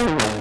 Oh,